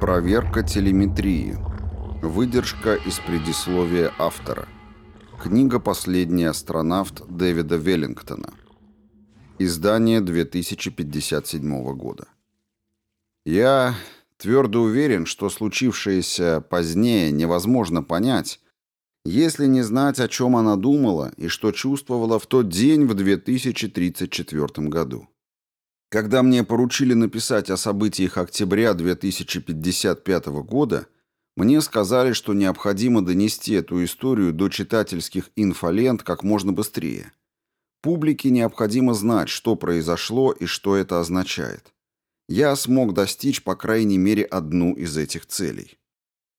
Проверка телеметрии. Выдержка из предисловия автора. Книга «Последний астронавт» Дэвида Веллингтона. Издание 2057 года. Я твердо уверен, что случившееся позднее невозможно понять, если не знать, о чем она думала и что чувствовала в тот день в 2034 году. Когда мне поручили написать о событиях октября 2055 года, мне сказали, что необходимо донести эту историю до читательских инфолент как можно быстрее. Публике необходимо знать, что произошло и что это означает. Я смог достичь по крайней мере одну из этих целей.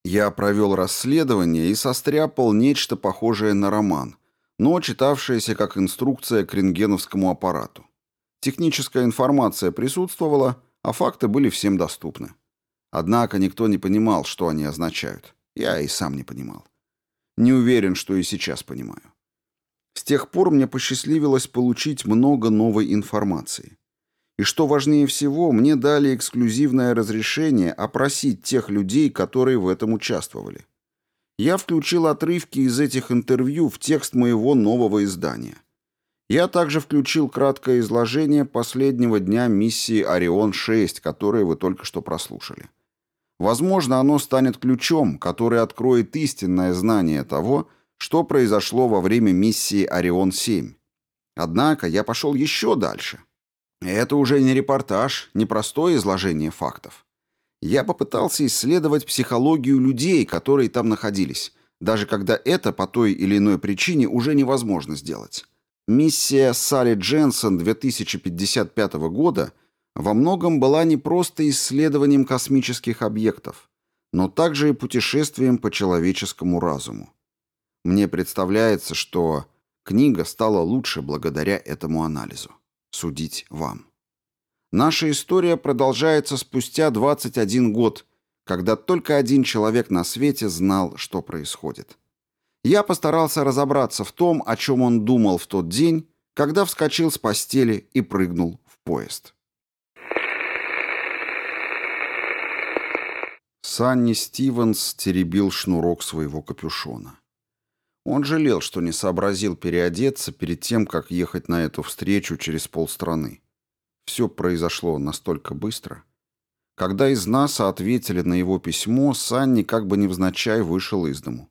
Я провел расследование и состряпал нечто похожее на роман, но читавшееся как инструкция к рентгеновскому аппарату. Техническая информация присутствовала, а факты были всем доступны. Однако никто не понимал, что они означают. Я и сам не понимал. Не уверен, что и сейчас понимаю. С тех пор мне посчастливилось получить много новой информации. И что важнее всего, мне дали эксклюзивное разрешение опросить тех людей, которые в этом участвовали. Я включил отрывки из этих интервью в текст моего нового издания – я также включил краткое изложение последнего дня миссии «Орион-6», которое вы только что прослушали. Возможно, оно станет ключом, который откроет истинное знание того, что произошло во время миссии «Орион-7». Однако я пошел еще дальше. Это уже не репортаж, не простое изложение фактов. Я попытался исследовать психологию людей, которые там находились, даже когда это по той или иной причине уже невозможно сделать. Миссия Салли Дженсен 2055 года во многом была не просто исследованием космических объектов, но также и путешествием по человеческому разуму. Мне представляется, что книга стала лучше благодаря этому анализу. Судить вам. Наша история продолжается спустя 21 год, когда только один человек на свете знал, что происходит. Я постарался разобраться в том, о чем он думал в тот день, когда вскочил с постели и прыгнул в поезд. Санни Стивенс теребил шнурок своего капюшона. Он жалел, что не сообразил переодеться перед тем, как ехать на эту встречу через полстраны. Все произошло настолько быстро. Когда из НАСА ответили на его письмо, Санни как бы невзначай вышел из дому.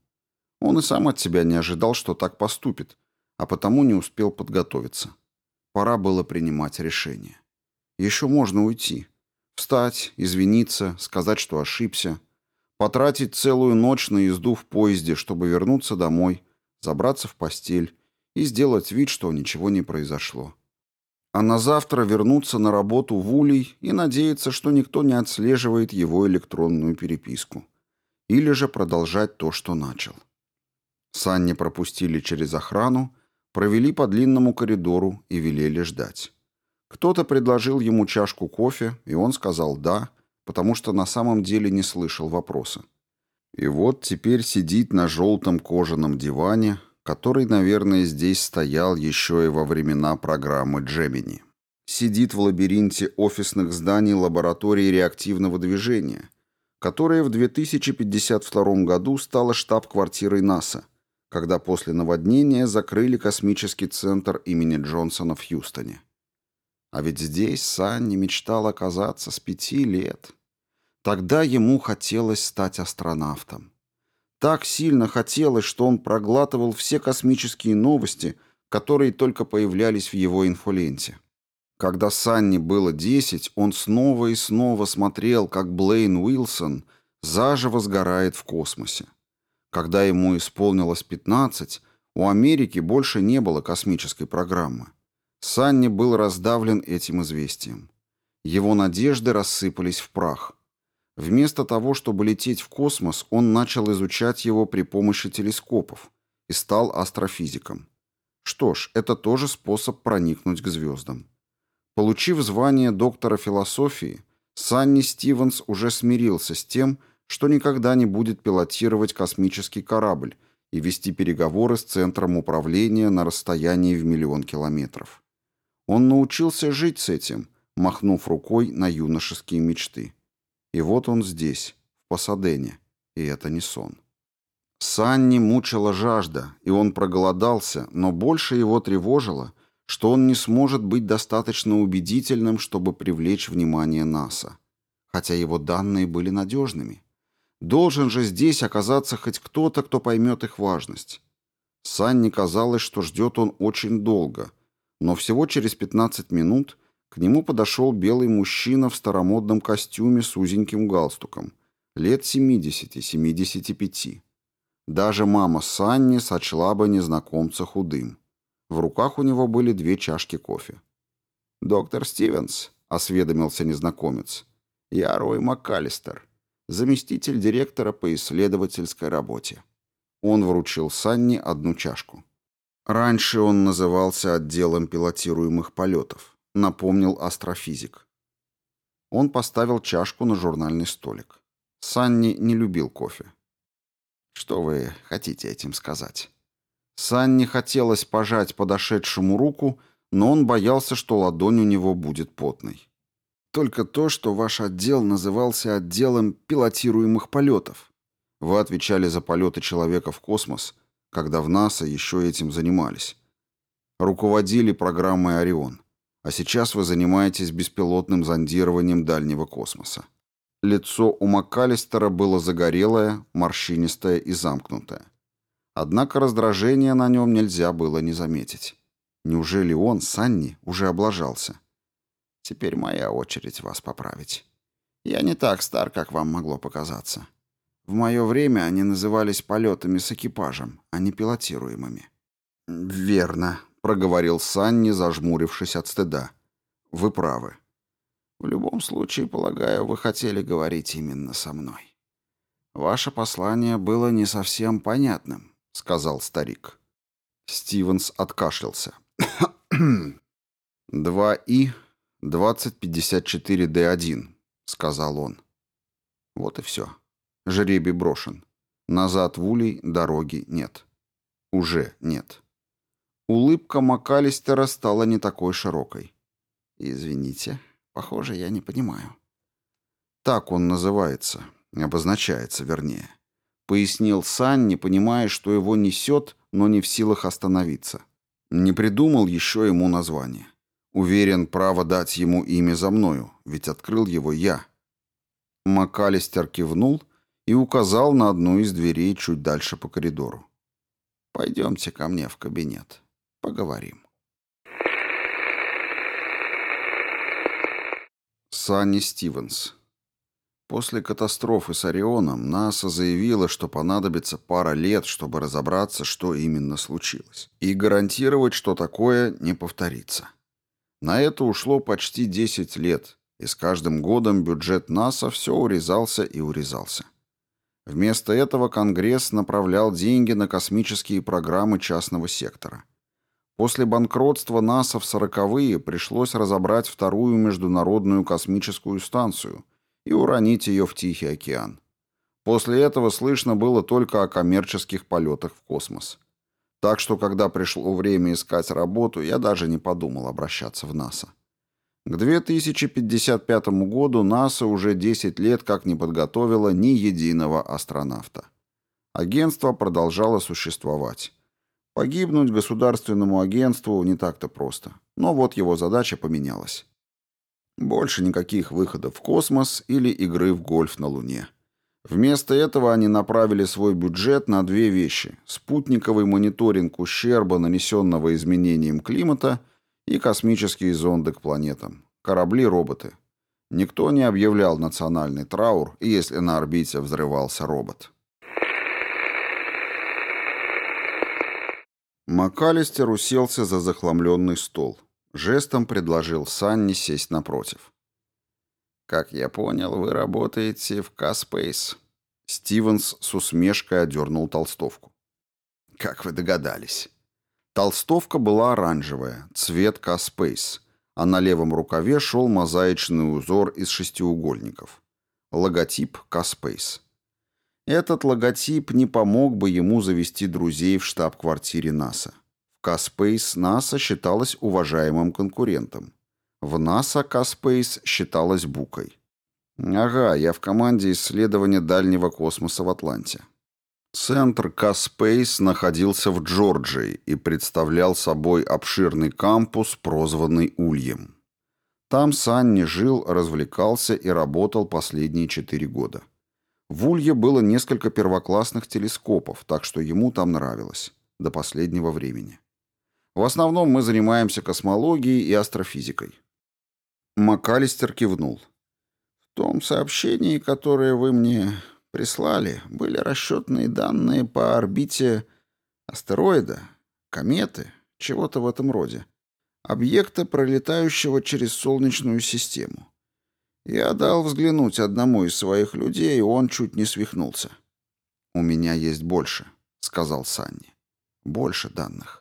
Он и сам от себя не ожидал, что так поступит, а потому не успел подготовиться. Пора было принимать решение. Еще можно уйти. Встать, извиниться, сказать, что ошибся. Потратить целую ночь на езду в поезде, чтобы вернуться домой, забраться в постель и сделать вид, что ничего не произошло. А на завтра вернуться на работу в Улей и надеяться, что никто не отслеживает его электронную переписку. Или же продолжать то, что начал. Санни пропустили через охрану, провели по длинному коридору и велели ждать. Кто-то предложил ему чашку кофе, и он сказал «да», потому что на самом деле не слышал вопроса. И вот теперь сидит на желтом кожаном диване, который, наверное, здесь стоял еще и во времена программы Джемини. Сидит в лабиринте офисных зданий лаборатории реактивного движения, которая в 2052 году стала штаб-квартирой НАСА, когда после наводнения закрыли космический центр имени Джонсона в Хьюстоне. А ведь здесь Санни мечтал оказаться с пяти лет. Тогда ему хотелось стать астронавтом. Так сильно хотелось, что он проглатывал все космические новости, которые только появлялись в его инфоленте. Когда Санни было десять, он снова и снова смотрел, как Блейн Уилсон заживо сгорает в космосе. Когда ему исполнилось 15, у Америки больше не было космической программы. Санни был раздавлен этим известием. Его надежды рассыпались в прах. Вместо того, чтобы лететь в космос, он начал изучать его при помощи телескопов и стал астрофизиком. Что ж, это тоже способ проникнуть к звездам. Получив звание доктора философии, Санни Стивенс уже смирился с тем, что никогда не будет пилотировать космический корабль и вести переговоры с центром управления на расстоянии в миллион километров. Он научился жить с этим, махнув рукой на юношеские мечты. И вот он здесь, Пасадене, и это не сон. Санни мучила жажда, и он проголодался, но больше его тревожило, что он не сможет быть достаточно убедительным, чтобы привлечь внимание НАСА. Хотя его данные были надежными. Должен же здесь оказаться хоть кто-то, кто поймет их важность. Санни казалось, что ждет он очень долго, но всего через 15 минут к нему подошел белый мужчина в старомодном костюме с узеньким галстуком, лет 70-75. Даже мама Санни сочла бы незнакомца худым. В руках у него были две чашки кофе. «Доктор Стивенс», — осведомился незнакомец, — «я Рой МакКаллистер, заместитель директора по исследовательской работе». Он вручил Санни одну чашку. Раньше он назывался отделом пилотируемых полетов, напомнил астрофизик. Он поставил чашку на журнальный столик. Санни не любил кофе. Что вы хотите этим сказать? Санне хотелось пожать подошедшему руку, но он боялся, что ладонь у него будет потной. Только то, что ваш отдел назывался отделом пилотируемых полетов. Вы отвечали за полеты человека в космос, когда в НАСА еще этим занимались. Руководили программой «Орион», а сейчас вы занимаетесь беспилотным зондированием дальнего космоса. Лицо у МакКаллистера было загорелое, морщинистое и замкнутое. Однако раздражение на нем нельзя было не заметить. Неужели он, Санни, уже облажался? Теперь моя очередь вас поправить. Я не так стар, как вам могло показаться. В мое время они назывались полетами с экипажем, а не пилотируемыми. «Верно», — проговорил Санни, зажмурившись от стыда. «Вы правы. В любом случае, полагаю, вы хотели говорить именно со мной. Ваше послание было не совсем понятным, сказал старик. Стивенс откашлялся. 2И 2054D1, сказал он. Вот и все. Жребий брошен. Назад в улей дороги нет. Уже нет. Улыбка МакАлистера стала не такой широкой. «Извините», Похоже, я не понимаю. Так он называется, обозначается, вернее. Пояснил Сан, не понимая, что его несет, но не в силах остановиться. Не придумал еще ему название. Уверен, право дать ему имя за мною, ведь открыл его я. МакАлистер кивнул и указал на одну из дверей чуть дальше по коридору. «Пойдемте ко мне в кабинет. Поговорим». Санни Стивенс. После катастрофы с Орионом НАСА заявила, что понадобится пара лет, чтобы разобраться, что именно случилось, и гарантировать, что такое не повторится. На это ушло почти 10 лет, и с каждым годом бюджет НАСА все урезался и урезался. Вместо этого Конгресс направлял деньги на космические программы частного сектора. После банкротства НАСА в сороковые пришлось разобрать вторую международную космическую станцию и уронить ее в Тихий океан. После этого слышно было только о коммерческих полетах в космос. Так что, когда пришло время искать работу, я даже не подумал обращаться в НАСА. К 2055 году НАСА уже 10 лет как не подготовила ни единого астронавта. Агентство продолжало существовать. Погибнуть государственному агентству не так-то просто. Но вот его задача поменялась. Больше никаких выходов в космос или игры в гольф на Луне. Вместо этого они направили свой бюджет на две вещи – спутниковый мониторинг ущерба, нанесенного изменением климата, и космические зонды к планетам. Корабли-роботы. Никто не объявлял национальный траур, если на орбите взрывался робот. МакАлистер уселся за захламленный стол. Жестом предложил Санни сесть напротив. «Как я понял, вы работаете в Каспейс». Стивенс с усмешкой одернул толстовку. «Как вы догадались?» Толстовка была оранжевая, цвет Каспейс, а на левом рукаве шел мозаичный узор из шестиугольников. Логотип Каспейс. Этот логотип не помог бы ему завести друзей в штаб-квартире НАСА. В Каспейс НАСА считалась уважаемым конкурентом. В НАСА Каспейс считалась букой. Ага, я в команде исследования дальнего космоса в Атланте. Центр Каспейс находился в Джорджии и представлял собой обширный кампус, прозванный Ульем. Там Санни жил, развлекался и работал последние четыре года. В Улье было несколько первоклассных телескопов, так что ему там нравилось. До последнего времени. В основном мы занимаемся космологией и астрофизикой. МакАлистер кивнул. В том сообщении, которое вы мне прислали, были расчетные данные по орбите астероида, кометы, чего-то в этом роде. Объекта, пролетающего через Солнечную систему. Я дал взглянуть одному из своих людей, и он чуть не свихнулся. «У меня есть больше», — сказал Санни. «Больше данных».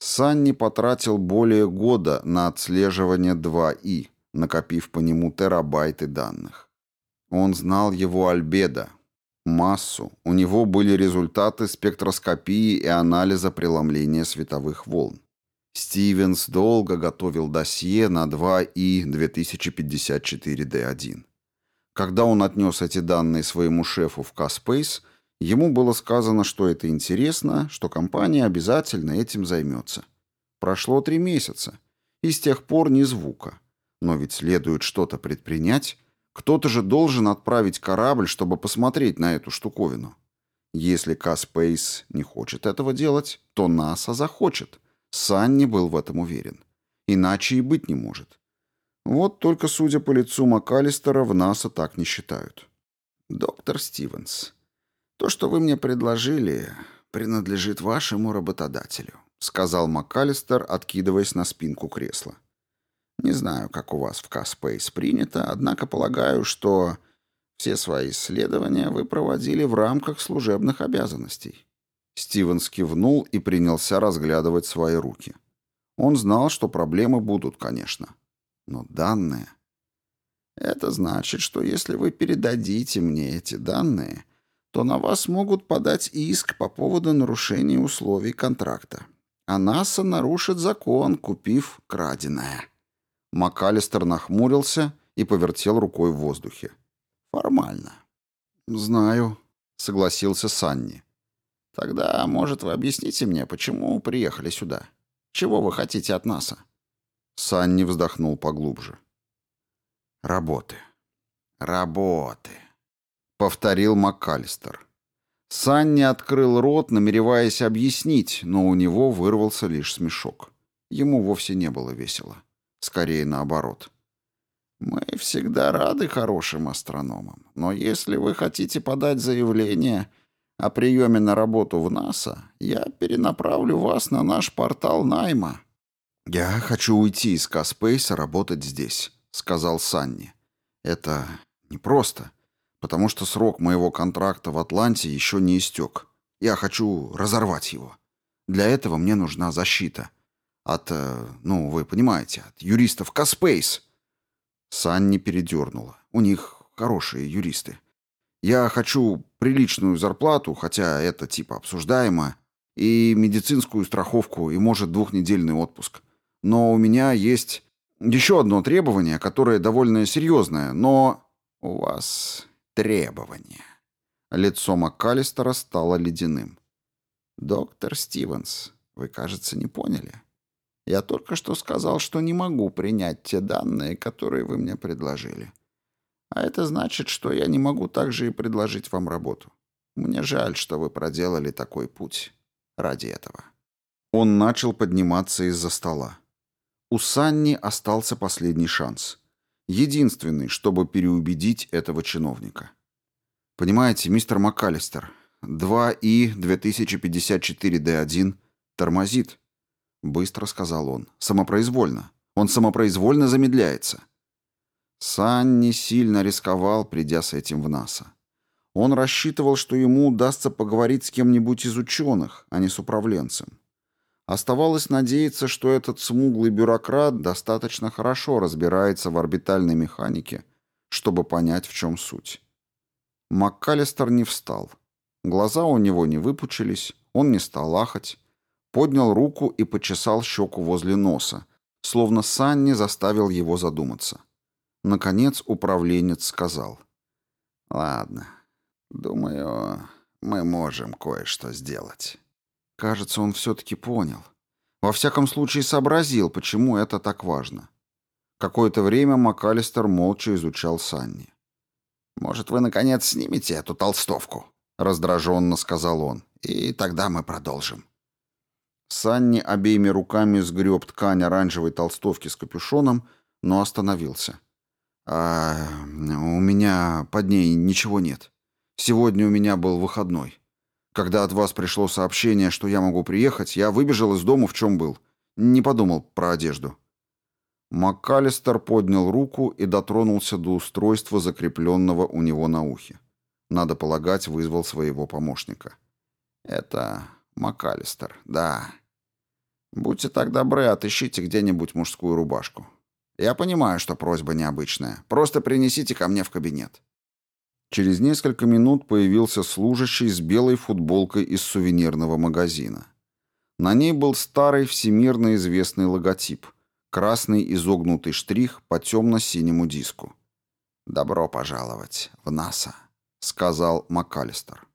Санни потратил более года на отслеживание 2И, накопив по нему терабайты данных. Он знал его альбедо, массу, у него были результаты спектроскопии и анализа преломления световых волн. Стивенс долго готовил досье на 2И 2054D1. Когда он отнес эти данные своему шефу в Каспейс, ему было сказано, что это интересно, что компания обязательно этим займется. Прошло три месяца, и с тех пор ни звука. Но ведь следует что-то предпринять, кто-то же должен отправить корабль, чтобы посмотреть на эту штуковину. Если Каспейс не хочет этого делать, то НАСА захочет. Санни был в этом уверен. Иначе и быть не может. Вот только, судя по лицу МакАлистера, в НАСА так не считают. «Доктор Стивенс, то, что вы мне предложили, принадлежит вашему работодателю», сказал МакАлистер, откидываясь на спинку кресла. Не знаю, как у вас в Каспейс принято, однако полагаю, что все свои исследования вы проводили в рамках служебных обязанностей». Стивенс кивнул и принялся разглядывать свои руки. Он знал, что проблемы будут, конечно. Но данные... Это значит, что если вы передадите мне эти данные, то на вас могут подать иск по поводу нарушения условий контракта. А НАСА нарушит закон, купив краденое. МакАлистер нахмурился и повертел рукой в воздухе. «Формально». «Знаю», — согласился Санни. «Тогда, может, вы объясните мне, почему приехали сюда? Чего вы хотите от НАСА?» Санни вздохнул поглубже. «Работы. Работы», — повторил МакАлистер. Санни открыл рот, намереваясь объяснить, но у него вырвался лишь смешок. Ему вовсе не было весело. Скорее наоборот. Мы всегда рады хорошим астрономам, но если вы хотите подать заявление о приеме на работу в НАСА, я перенаправлю вас на наш портал найма. «Я хочу уйти из Каспейса работать здесь», — сказал Санни. «Это непросто, потому что срок моего контракта в Атланте еще не истек. Я хочу разорвать его. Для этого мне нужна защита. От, э, ну, вы понимаете, от юристов Каспейс. Санни передернула. У них хорошие юристы. Я хочу приличную зарплату, хотя это типа обсуждаемо, и медицинскую страховку, и, может, двухнедельный отпуск. Но у меня есть еще одно требование, которое довольно серьезное, но... У вас требование. Лицо МакКаллистера стало ледяным. «Доктор Стивенс, вы, кажется, не поняли. Я только что сказал, что не могу принять те данные, которые вы мне предложили. А это значит, что я не могу также и предложить вам работу. Мне жаль, что вы проделали такой путь ради этого». Он начал подниматься из-за стола. У Санни остался последний шанс. Единственный, чтобы переубедить этого чиновника. Понимаете, мистер МакАлистер, 2И 2054D1 тормозит. Быстро сказал он. Самопроизвольно. Он самопроизвольно замедляется. Сан не сильно рисковал, придя с этим в НАСА. Он рассчитывал, что ему удастся поговорить с кем-нибудь из ученых, а не с управленцем. Оставалось надеяться, что этот смуглый бюрократ достаточно хорошо разбирается в орбитальной механике, чтобы понять, в чем суть. МакКаллистер не встал. Глаза у него не выпучились, он не стал ахать, поднял руку и почесал щеку возле носа, словно Санни заставил его задуматься. Наконец управленец сказал. «Ладно, думаю, мы можем кое-что сделать». Кажется, он все-таки понял. Во всяком случае, сообразил, почему это так важно. Какое-то время МакАлистер молча изучал Санни. «Может, вы, наконец, снимете эту толстовку?» — раздраженно сказал он. «И тогда мы продолжим». Санни обеими руками сгреб ткань оранжевой толстовки с капюшоном, но остановился. «А у меня под ней ничего нет. Сегодня у меня был выходной. Когда от вас пришло сообщение, что я могу приехать, я выбежал из дома в чем был. Не подумал про одежду». МакКаллистер поднял руку и дотронулся до устройства, закрепленного у него на ухе. Надо полагать, вызвал своего помощника. «Это МакКаллистер, да. Будьте так добры, отыщите где-нибудь мужскую рубашку. Я понимаю, что просьба необычная. Просто принесите ко мне в кабинет». Через несколько минут появился служащий с белой футболкой из сувенирного магазина. На ней был старый всемирно известный логотип – красный изогнутый штрих по темно-синему диску. «Добро пожаловать в НАСА», – сказал МакАлистер.